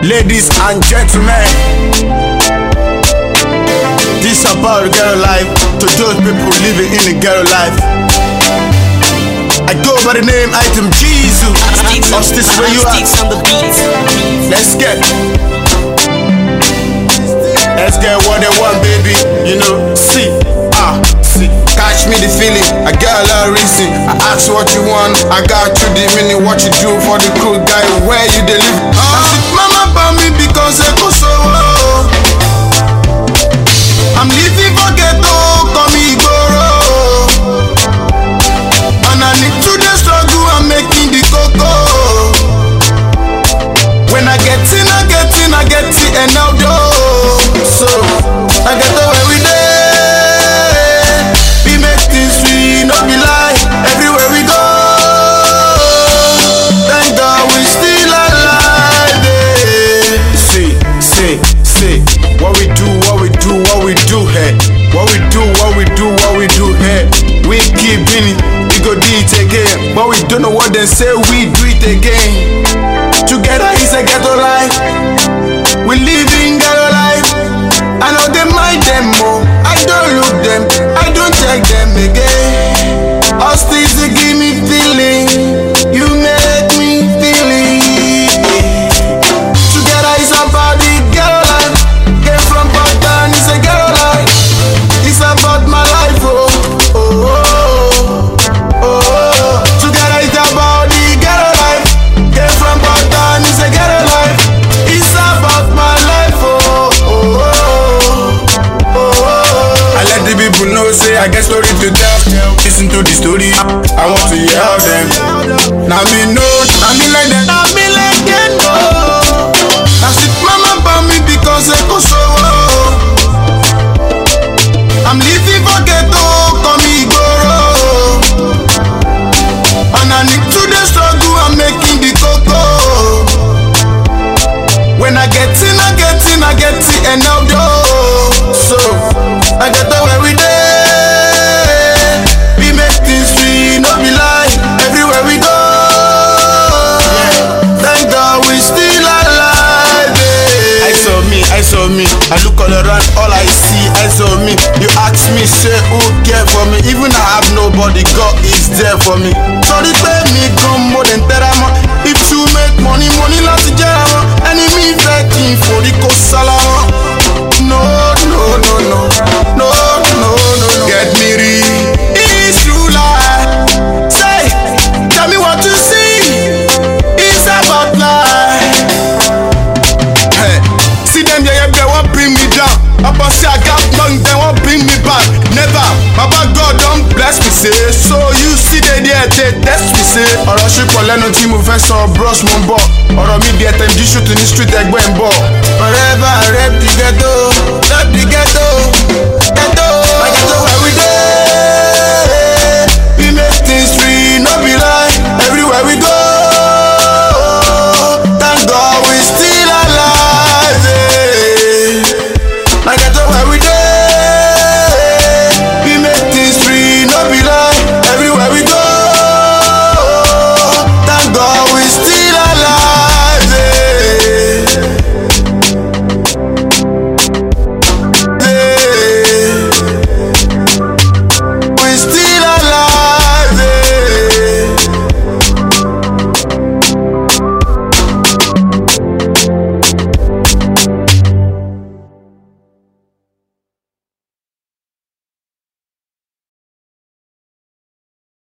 Ladies and gentlemen, this about ghetto life to those people living in the ghetto life. I go by the name Item Jesus. Us this where you at? on the beat. Let's get. Let's get what they want, baby. You know, see, ah, see. Catch me the feeling. I got a lot of reason. I ask what you want. I got you the meaning. What you do for the cool guy? Where you deliver? live? And do. So, I get the way we day. We make things sweet, no be lie. Everywhere we go. Thank God we still alive. See, see, see. What we do, what we do, what we do here. What we do, what we do, what we do here. We keep winning, we go do it again. But we don't know what they say, we do it again. Together is a ghetto life. We live in I get story to tell. Listen to the story, I want to hear them. Now me know, now me like them, now me like them, oh. I said, Mama bought me because I go so. Oh. I'm living for ghetto, call me Goro. And I need to the struggle, I'm making the cocoa. When I get in, I get in, I get it, and now do. So, I get the I look all around, all I see, I saw me. You ask me, say who care for me? Even I have nobody, God is there for me. Sorry, pay me come say. So you see they there, they test me, say. ọ̀rọ̀ ṣe pọ̀ lẹ́nu tí mo fẹ́ sọ bros mo ń bọ̀. ọ̀rọ̀ mi di ẹ̀tẹ̀ jí ṣùtì ní street ẹgbẹ́ ń bọ̀.